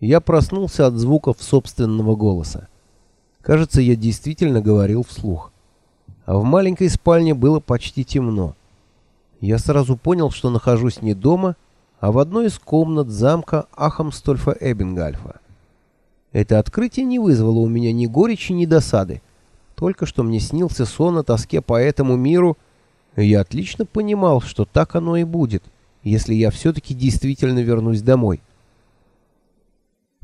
Я проснулся от звуков собственного голоса. Кажется, я действительно говорил вслух. А в маленькой спальне было почти темно. Я сразу понял, что нахожусь не дома, а в одной из комнат замка Ахамстольфа Эббингальфа. Это открытие не вызвало у меня ни горечи, ни досады. Только что мне снился сон о тоске по этому миру, и я отлично понимал, что так оно и будет, если я все-таки действительно вернусь домой.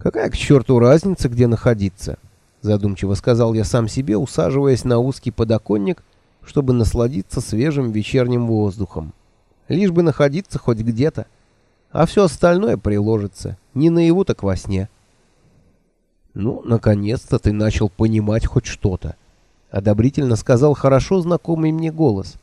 «Какая к черту разница, где находиться?» Задумчиво сказал я сам себе, усаживаясь на узкий подоконник, чтобы насладиться свежим вечерним воздухом. Лишь бы находиться хоть где-то, а все остальное приложится, не наяву, так во сне. «Ну, наконец-то ты начал понимать хоть что-то», — одобрительно сказал хорошо знакомый мне голос.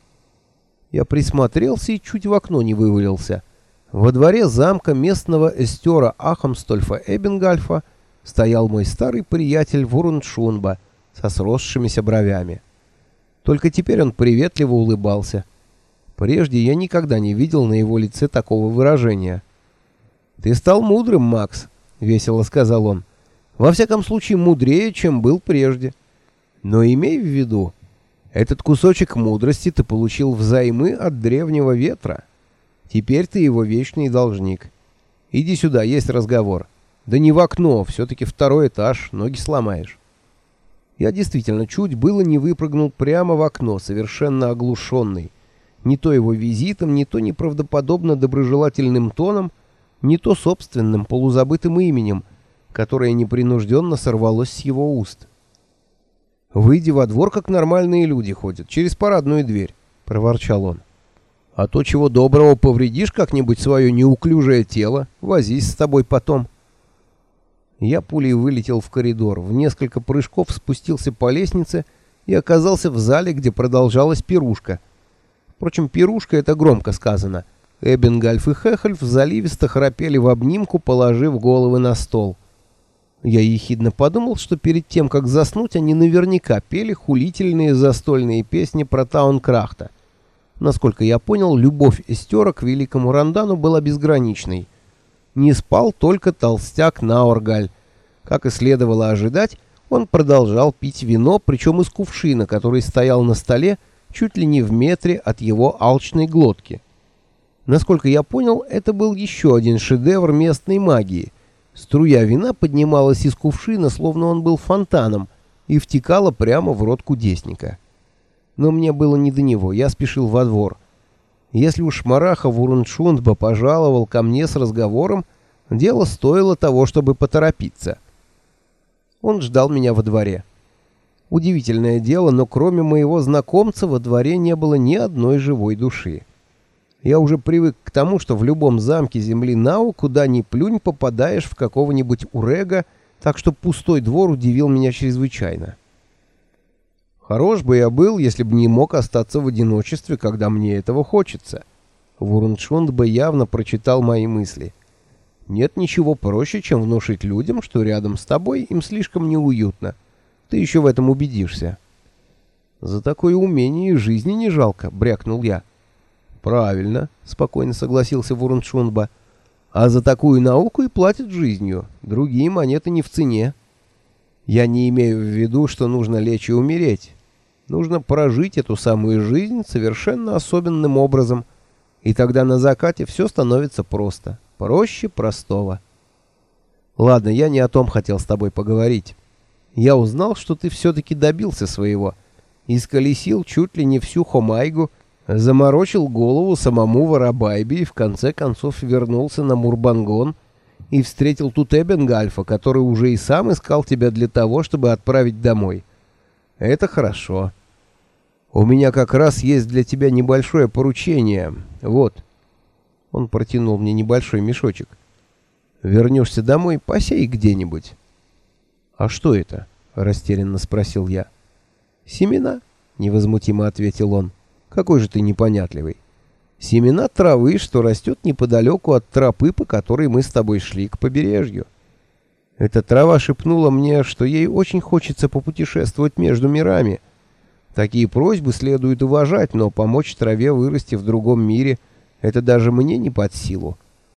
Я присмотрелся и чуть в окно не вывалился — во дворе замка местного эстера Ахамстольфа Эббингальфа стоял мой старый приятель Вуруншунба со сросшимися бровями. Только теперь он приветливо улыбался. Прежде я никогда не видел на его лице такого выражения. «Ты стал мудрым, Макс», — весело сказал он. «Во всяком случае, мудрее, чем был прежде. Но имей в виду, этот кусочек мудрости ты получил взаймы от древнего ветра». Теперь ты его вечный должник. Иди сюда, есть разговор. Да не в окно, все-таки второй этаж, ноги сломаешь. Я действительно чуть было не выпрыгнул прямо в окно, совершенно оглушенный. Не то его визитом, не то неправдоподобно доброжелательным тоном, не то собственным полузабытым именем, которое непринужденно сорвалось с его уст. «Выйди во двор, как нормальные люди ходят, через парадную дверь», — проворчал он. А то, чего доброго, повредишь как-нибудь свое неуклюжее тело, возись с тобой потом. Я пулей вылетел в коридор, в несколько прыжков спустился по лестнице и оказался в зале, где продолжалась пирушка. Впрочем, пирушка — это громко сказано. Эббингальф и Хехельф заливисто храпели в обнимку, положив головы на стол. Я ехидно подумал, что перед тем, как заснуть, они наверняка пели хулительные застольные песни про Таункрахта — Насколько я понял, любовь Эстера к великому Рандану была безграничной. Не спал только толстяк Наоргаль. Как и следовало ожидать, он продолжал пить вино, причем из кувшина, который стоял на столе чуть ли не в метре от его алчной глотки. Насколько я понял, это был еще один шедевр местной магии. Струя вина поднималась из кувшина, словно он был фонтаном, и втекала прямо в рот кудесника но мне было не до него, я спешил во двор. Если уж Мараха Вуруншундба пожаловал ко мне с разговором, дело стоило того, чтобы поторопиться. Он ждал меня во дворе. Удивительное дело, но кроме моего знакомца во дворе не было ни одной живой души. Я уже привык к тому, что в любом замке земли Нау, куда ни плюнь, попадаешь в какого-нибудь урега, так что пустой двор удивил меня чрезвычайно. Хорош бы я был, если бы не мог остаться в одиночестве, когда мне этого хочется. Вуруншунд бы явно прочитал мои мысли. Нет ничего проще, чем внушить людям, что рядом с тобой им слишком неуютно. Ты еще в этом убедишься. За такое умение жизни не жалко, брякнул я. Правильно, спокойно согласился Вуруншунба. А за такую науку и платят жизнью. Другие монеты не в цене. Я не имею в виду, что нужно лечь и умереть. Нужно прожить эту самую жизнь совершенно особенным образом, и тогда на закате все становится просто, проще простого. Ладно, я не о том хотел с тобой поговорить. Я узнал, что ты все-таки добился своего. Исколесил чуть ли не всю Хомайгу, заморочил голову самому Воробайбе и в конце концов вернулся на Мурбангон и встретил тут Эбенгальфа, который уже и сам искал тебя для того, чтобы отправить домой. Это хорошо. У меня как раз есть для тебя небольшое поручение. Вот. Он протянул мне небольшой мешочек. Вернешься домой, посей где-нибудь. А что это? растерянно спросил я. Семена, невозмутимо ответил он. Какой же ты непонятливый. Семена травы, что растет неподалеку от тропы, по которой мы с тобой шли к побережью. Эта трава шепнула мне, что ей очень хочется попутешествовать между мирами. Такие просьбы следует уважать, но помочь траве вырасти в другом мире — это даже мне не под силу.